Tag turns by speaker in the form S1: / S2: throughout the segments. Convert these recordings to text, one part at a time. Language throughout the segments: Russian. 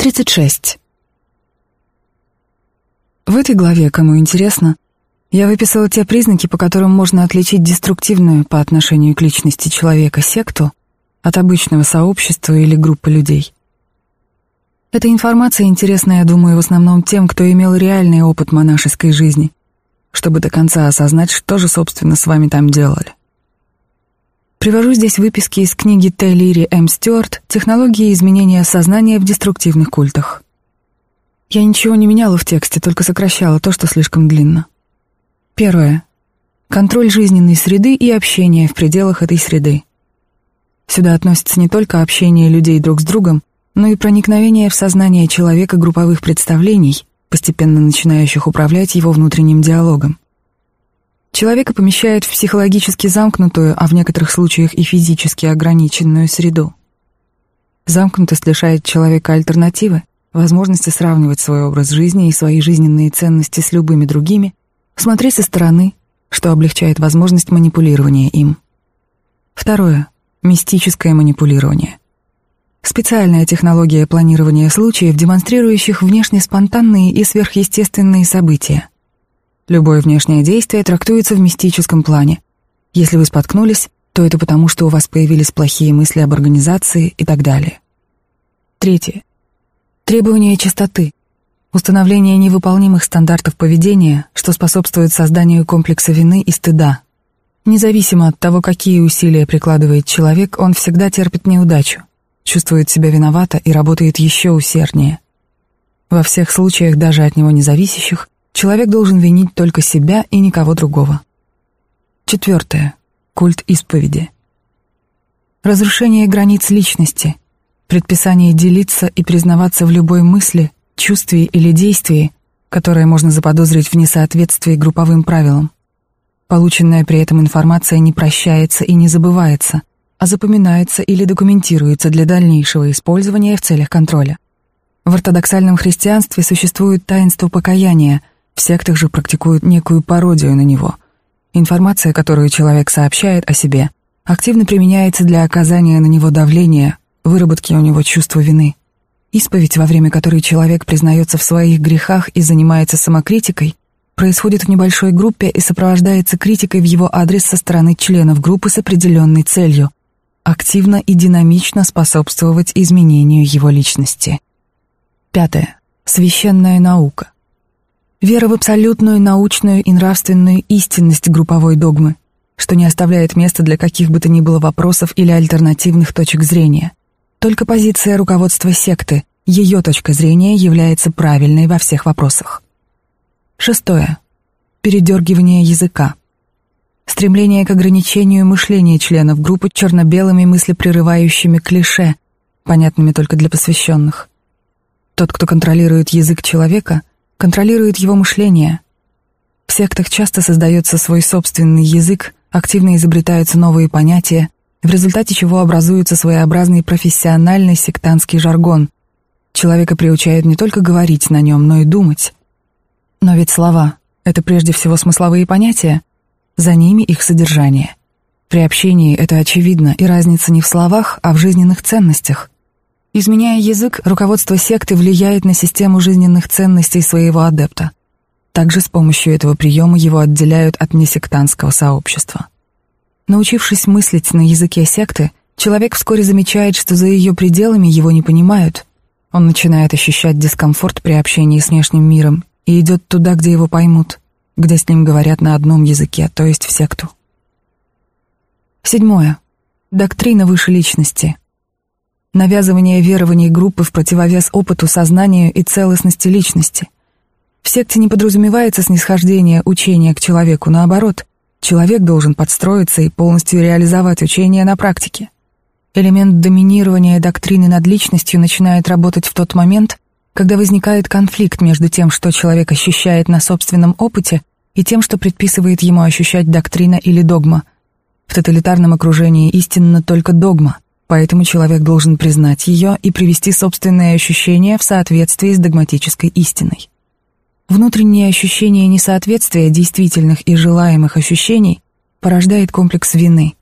S1: 36. В этой главе, кому интересно, я выписала те признаки, по которым можно отличить деструктивную по отношению к личности человека секту от обычного сообщества или группы людей. Эта информация интересна, я думаю, в основном тем, кто имел реальный опыт монашеской жизни, чтобы до конца осознать, что же, собственно, с вами там делали. Привожу здесь выписки из книги Т. Лири М. Стюарт «Технологии изменения сознания в деструктивных культах». Я ничего не меняла в тексте, только сокращала то, что слишком длинно. Первое. Контроль жизненной среды и общение в пределах этой среды. Сюда относится не только общение людей друг с другом, но и проникновение в сознание человека групповых представлений, постепенно начинающих управлять его внутренним диалогом. Человека помещают в психологически замкнутую, а в некоторых случаях и физически ограниченную среду. Замкнутость лишает человека альтернативы, возможности сравнивать свой образ жизни и свои жизненные ценности с любыми другими, Смотри со стороны, что облегчает возможность манипулирования им. Второе. Мистическое манипулирование. Специальная технология планирования случаев, демонстрирующих внешне спонтанные и сверхъестественные события. Любое внешнее действие трактуется в мистическом плане. Если вы споткнулись, то это потому, что у вас появились плохие мысли об организации и так далее. Третье. Требование чистоты. Установление невыполнимых стандартов поведения, что способствует созданию комплекса вины и стыда. Независимо от того, какие усилия прикладывает человек, он всегда терпит неудачу, чувствует себя виновато и работает еще усерднее. Во всех случаях, даже от него независящих, человек должен винить только себя и никого другого. Четвертое. Культ исповеди. Разрушение границ личности, предписание делиться и признаваться в любой мысли, чувстве или действии, которое можно заподозрить в несоответствии групповым правилам. Полученная при этом информация не прощается и не забывается, а запоминается или документируется для дальнейшего использования в целях контроля. В ортодоксальном христианстве существует таинство покаяния, в сектах же практикуют некую пародию на него. Информация, которую человек сообщает о себе, активно применяется для оказания на него давления, выработки у него чувства вины. Исповедь, во время которой человек признается в своих грехах и занимается самокритикой, происходит в небольшой группе и сопровождается критикой в его адрес со стороны членов группы с определенной целью – активно и динамично способствовать изменению его личности. Пятое. Священная наука. Вера в абсолютную научную и нравственную истинность групповой догмы, что не оставляет места для каких бы то ни было вопросов или альтернативных точек зрения – только позиция руководства секты, ее точка зрения является правильной во всех вопросах. Шестое. Передергивание языка. Стремление к ограничению мышления членов группы черно-белыми мыслепрерывающими клише, понятными только для посвященных. Тот, кто контролирует язык человека, контролирует его мышление. В сектах часто создается свой собственный язык, активно изобретаются новые понятия, в результате чего образуется своеобразный профессиональный сектантский жаргон. Человека приучают не только говорить на нем, но и думать. Но ведь слова — это прежде всего смысловые понятия, за ними их содержание. При общении это очевидно, и разница не в словах, а в жизненных ценностях. Изменяя язык, руководство секты влияет на систему жизненных ценностей своего адепта. Также с помощью этого приема его отделяют от несектантского сообщества. Научившись мыслить на языке секты, человек вскоре замечает, что за ее пределами его не понимают. Он начинает ощущать дискомфорт при общении с внешним миром и идет туда, где его поймут, где с ним говорят на одном языке, то есть в секту. Седьмое. Доктрина выше личности. Навязывание верований группы в противовес опыту, сознанию и целостности личности. В секте не подразумевается снисхождение учения к человеку, наоборот, Человек должен подстроиться и полностью реализовать учение на практике. Элемент доминирования доктрины над личностью начинает работать в тот момент, когда возникает конфликт между тем, что человек ощущает на собственном опыте, и тем, что предписывает ему ощущать доктрина или догма. В тоталитарном окружении истинно только догма, поэтому человек должен признать ее и привести собственные ощущения в соответствии с догматической истиной. Внутреннее ощущение несоответствия действительных и желаемых ощущений порождает комплекс вины.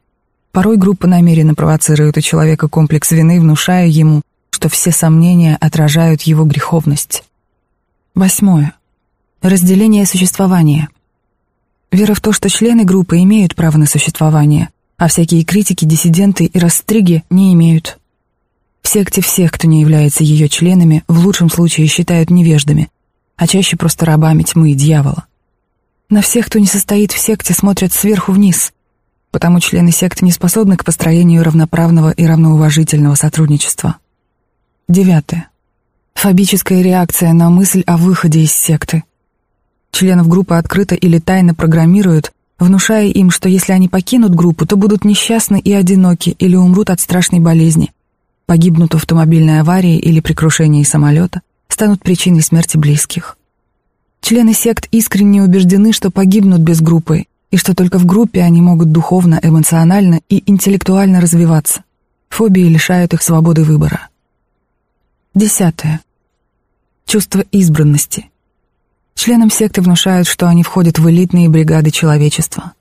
S1: Порой группа намеренно провоцирует у человека комплекс вины, внушая ему, что все сомнения отражают его греховность. Восьмое. Разделение существования. Вера в то, что члены группы имеют право на существование, а всякие критики, диссиденты и растриги не имеют. В секте всех, кто не является ее членами, в лучшем случае считают невеждами, а чаще просто рабами тьмы и дьявола. На всех, кто не состоит в секте, смотрят сверху вниз, потому члены секты не способны к построению равноправного и равноуважительного сотрудничества. Девятое. Фобическая реакция на мысль о выходе из секты. Членов группы открыто или тайно программируют, внушая им, что если они покинут группу, то будут несчастны и одиноки или умрут от страшной болезни, погибнут в автомобильной аварии или при крушении самолета, станут причиной смерти близких. Члены сект искренне убеждены, что погибнут без группы, и что только в группе они могут духовно, эмоционально и интеллектуально развиваться. Фобии лишают их свободы выбора. Десятое. Чувство избранности. Членам секты внушают, что они входят в элитные бригады человечества.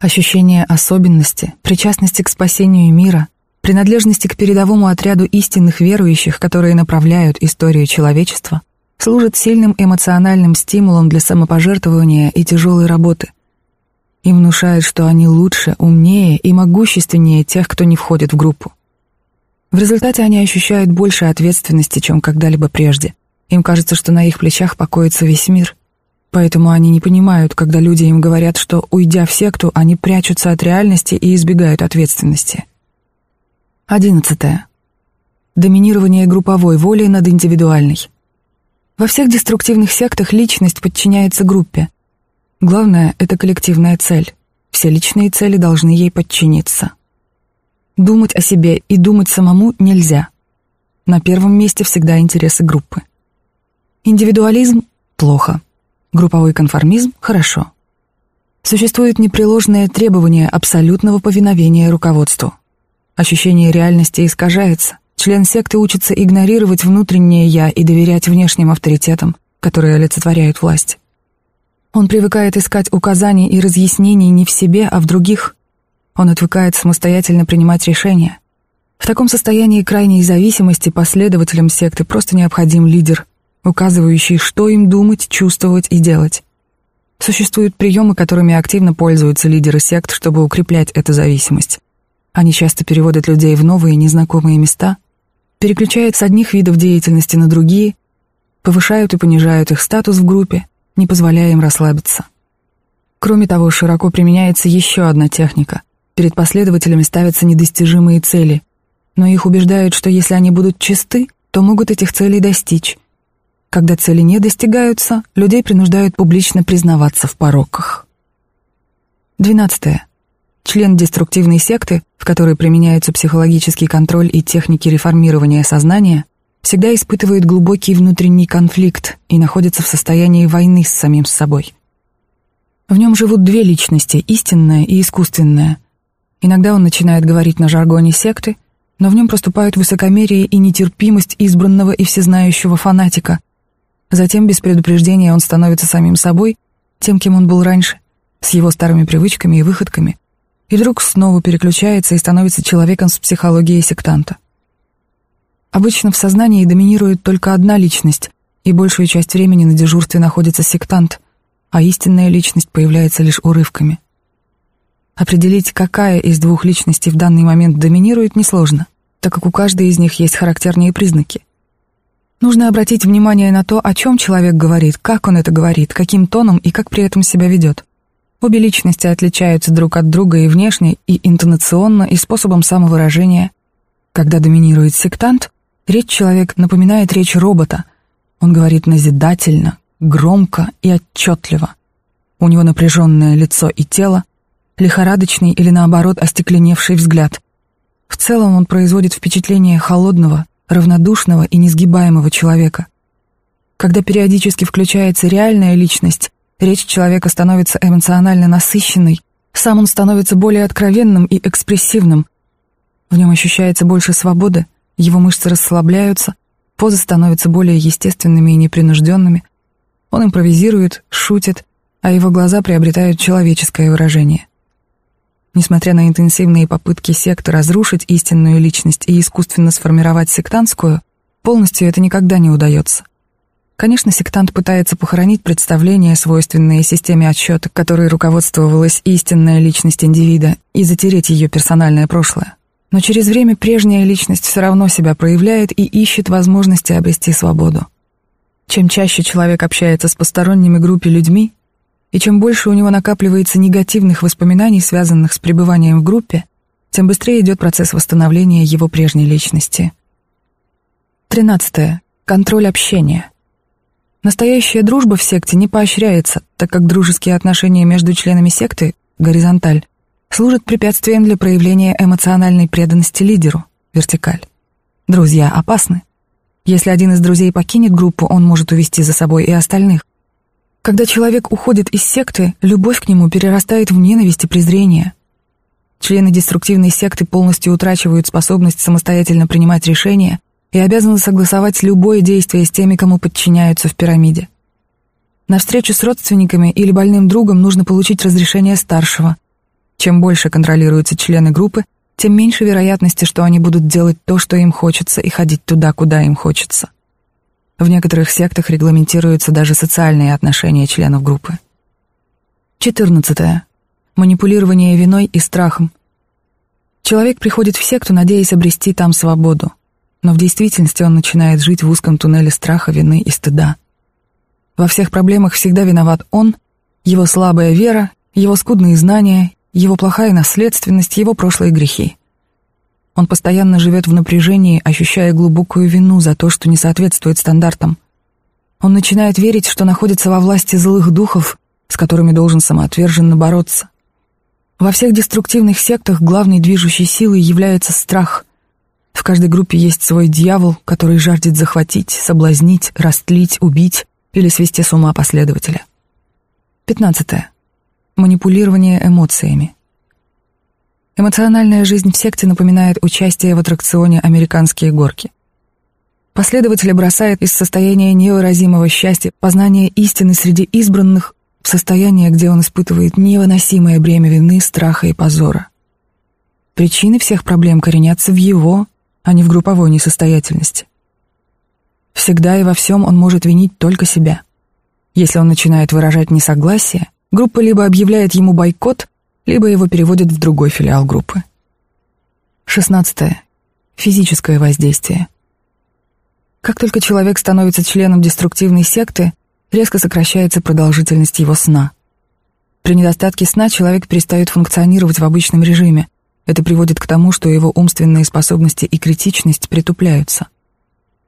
S1: Ощущение особенности, причастности к спасению мира, принадлежности к передовому отряду истинных верующих, которые направляют историю человечества, служит сильным эмоциональным стимулом для самопожертвования и тяжелой работы. Им внушают, что они лучше, умнее и могущественнее тех, кто не входит в группу. В результате они ощущают больше ответственности, чем когда-либо прежде. Им кажется, что на их плечах покоится весь мир. Поэтому они не понимают, когда люди им говорят, что, уйдя в секту, они прячутся от реальности и избегают ответственности. Одиннадцатое. Доминирование групповой воли над индивидуальной. Во всех деструктивных сектах личность подчиняется группе. Главное — это коллективная цель. Все личные цели должны ей подчиниться. Думать о себе и думать самому нельзя. На первом месте всегда интересы группы. Индивидуализм – плохо. Групповой конформизм – хорошо. Существует непреложное требование абсолютного повиновения руководству. Ощущение реальности искажается. Член секты учится игнорировать внутреннее «я» и доверять внешним авторитетам, которые олицетворяют власть. Он привыкает искать указаний и разъяснений не в себе, а в других, он отвыкает самостоятельно принимать решения. В таком состоянии крайней зависимости последователям секты просто необходим лидер, указывающий, что им думать, чувствовать и делать. Существуют приемы, которыми активно пользуются лидеры сект, чтобы укреплять эту зависимость. Они часто переводят людей в новые незнакомые места, переключают с одних видов деятельности на другие, повышают и понижают их статус в группе, не позволяя им расслабиться. Кроме того, широко применяется еще одна техника — Перед последователями ставятся недостижимые цели, но их убеждают, что если они будут чисты, то могут этих целей достичь. Когда цели не достигаются, людей принуждают публично признаваться в пороках. 12. Член деструктивной секты, в которой применяются психологический контроль и техники реформирования сознания, всегда испытывает глубокий внутренний конфликт и находится в состоянии войны с самим собой. В нем живут две личности, истинная и искусственная, Иногда он начинает говорить на жаргоне секты, но в нем проступают высокомерие и нетерпимость избранного и всезнающего фанатика. Затем, без предупреждения, он становится самим собой, тем, кем он был раньше, с его старыми привычками и выходками, и вдруг снова переключается и становится человеком с психологией сектанта. Обычно в сознании доминирует только одна личность, и большую часть времени на дежурстве находится сектант, а истинная личность появляется лишь урывками. Определить, какая из двух личностей в данный момент доминирует, несложно, так как у каждой из них есть характерные признаки. Нужно обратить внимание на то, о чем человек говорит, как он это говорит, каким тоном и как при этом себя ведет. Обе личности отличаются друг от друга и внешне, и интонационно, и способом самовыражения. Когда доминирует сектант, речь человека напоминает речь робота. Он говорит назидательно, громко и отчетливо. У него напряженное лицо и тело, лихорадочный или, наоборот, остекленевший взгляд. В целом он производит впечатление холодного, равнодушного и несгибаемого человека. Когда периодически включается реальная личность, речь человека становится эмоционально насыщенной, сам он становится более откровенным и экспрессивным. В нем ощущается больше свободы, его мышцы расслабляются, позы становятся более естественными и непринужденными. Он импровизирует, шутит, а его глаза приобретают человеческое выражение. Несмотря на интенсивные попытки секты разрушить истинную личность и искусственно сформировать сектантскую, Полностью это никогда не удается. Конечно, сектант пытается похоронить представления, свойственные системе отсчета, которой руководствовалась истинная личность индивида, и затереть ее персональное прошлое. Но через время прежняя личность все равно себя проявляет и ищет возможности обрести свободу. Чем чаще человек общается с посторонними группе людьми, и чем больше у него накапливается негативных воспоминаний, связанных с пребыванием в группе, тем быстрее идет процесс восстановления его прежней личности. 13. Контроль общения. Настоящая дружба в секте не поощряется, так как дружеские отношения между членами секты, горизонталь, служат препятствием для проявления эмоциональной преданности лидеру, вертикаль. Друзья опасны. Если один из друзей покинет группу, он может увести за собой и остальных. Когда человек уходит из секты, любовь к нему перерастает в ненависть и презрение. Члены деструктивной секты полностью утрачивают способность самостоятельно принимать решения и обязаны согласовать любое действие с теми, кому подчиняются в пирамиде. На встречу с родственниками или больным другом нужно получить разрешение старшего. Чем больше контролируются члены группы, тем меньше вероятности, что они будут делать то, что им хочется, и ходить туда, куда им хочется. В некоторых сектах регламентируются даже социальные отношения членов группы. 14. Манипулирование виной и страхом. Человек приходит в секту, надеясь обрести там свободу, но в действительности он начинает жить в узком туннеле страха, вины и стыда. Во всех проблемах всегда виноват он, его слабая вера, его скудные знания его плохая наследственность, его прошлые грехи. Он постоянно живет в напряжении, ощущая глубокую вину за то, что не соответствует стандартам. Он начинает верить, что находится во власти злых духов, с которыми должен самоотверженно бороться. Во всех деструктивных сектах главной движущей силой является страх. В каждой группе есть свой дьявол, который жаждет захватить, соблазнить, растлить, убить или свести с ума последователя. Пятнадцатое. Манипулирование эмоциями. Эмоциональная жизнь в секте напоминает участие в аттракционе «Американские горки». Последователя бросает из состояния невыразимого счастья, познания истины среди избранных, в состояние, где он испытывает невыносимое бремя вины, страха и позора. Причины всех проблем коренятся в его, а не в групповой несостоятельности. Всегда и во всем он может винить только себя. Если он начинает выражать несогласие, Группа либо объявляет ему бойкот, либо его переводят в другой филиал группы. 16. Физическое воздействие. Как только человек становится членом деструктивной секты, резко сокращается продолжительность его сна. При недостатке сна человек перестает функционировать в обычном режиме. Это приводит к тому, что его умственные способности и критичность притупляются.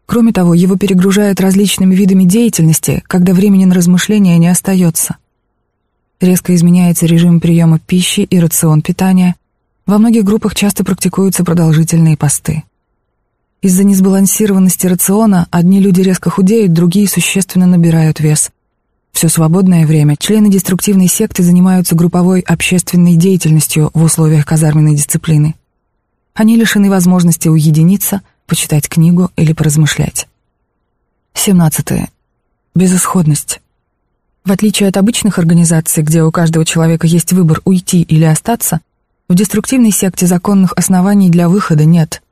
S1: Кроме того, его перегружают различными видами деятельности, когда времени на размышления не остается. Резко изменяется режим приема пищи и рацион питания. Во многих группах часто практикуются продолжительные посты. Из-за несбалансированности рациона одни люди резко худеют, другие существенно набирают вес. Все свободное время члены деструктивной секты занимаются групповой общественной деятельностью в условиях казарменной дисциплины. Они лишены возможности уединиться, почитать книгу или поразмышлять. 17. Безысходность. В отличие от обычных организаций, где у каждого человека есть выбор уйти или остаться, в деструктивной секте законных оснований для выхода нет.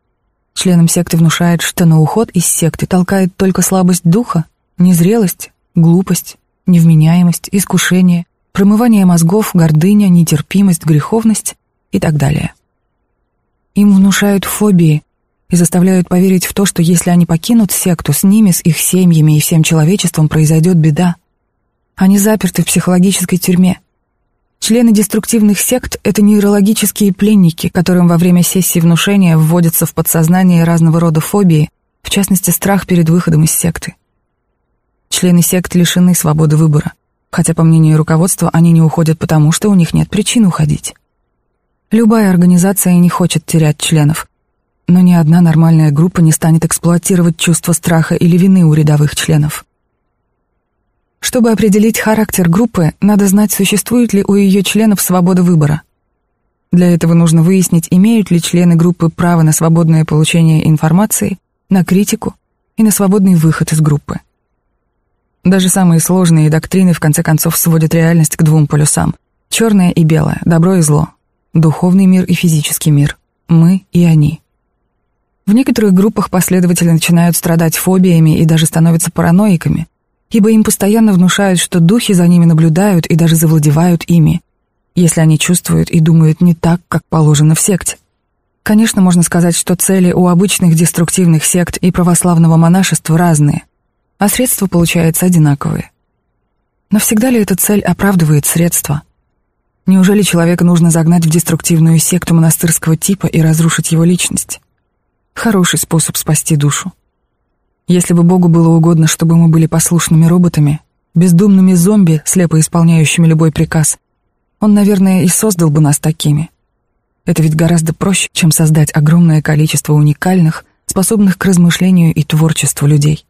S1: Членам секты внушают, что на уход из секты толкает только слабость духа, незрелость, глупость, невменяемость, искушение, промывание мозгов, гордыня, нетерпимость, греховность и так далее. Им внушают фобии и заставляют поверить в то, что если они покинут секту, с ними, с их семьями и всем человечеством произойдет беда. Они заперты в психологической тюрьме. Члены деструктивных сект — это нейрологические пленники, которым во время сессии внушения вводятся в подсознание разного рода фобии, в частности, страх перед выходом из секты. Члены сект лишены свободы выбора, хотя, по мнению руководства, они не уходят потому, что у них нет причин уходить. Любая организация не хочет терять членов, но ни одна нормальная группа не станет эксплуатировать чувство страха или вины у рядовых членов. Чтобы определить характер группы, надо знать, существует ли у ее членов свобода выбора. Для этого нужно выяснить, имеют ли члены группы право на свободное получение информации, на критику и на свободный выход из группы. Даже самые сложные доктрины в конце концов сводят реальность к двум полюсам — черное и белое, добро и зло, духовный мир и физический мир, мы и они. В некоторых группах последователи начинают страдать фобиями и даже становятся параноиками, ибо им постоянно внушают, что духи за ними наблюдают и даже завладевают ими, если они чувствуют и думают не так, как положено в секте. Конечно, можно сказать, что цели у обычных деструктивных сект и православного монашества разные, а средства получаются одинаковые. Но всегда ли эта цель оправдывает средства? Неужели человека нужно загнать в деструктивную секту монастырского типа и разрушить его личность? Хороший способ спасти душу. Если бы Богу было угодно, чтобы мы были послушными роботами, бездумными зомби, слепо исполняющими любой приказ, Он, наверное, и создал бы нас такими. Это ведь гораздо проще, чем создать огромное количество уникальных, способных к размышлению и творчеству людей.